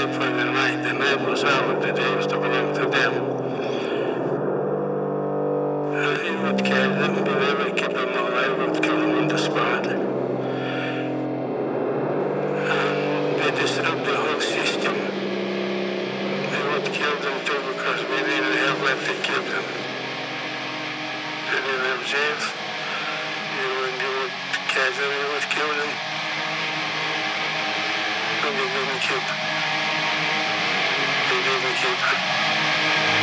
stay for the night. The night was ours, the day was to belong to them. He would kill them, but they would keep them alive, would kill them on the spot. And they disrupt the whole system. They would kill them too because we didn't have left to kill them. They didn't have jails. They would, they would catch them, they would kill them. But they didn't keep. They didn't keep.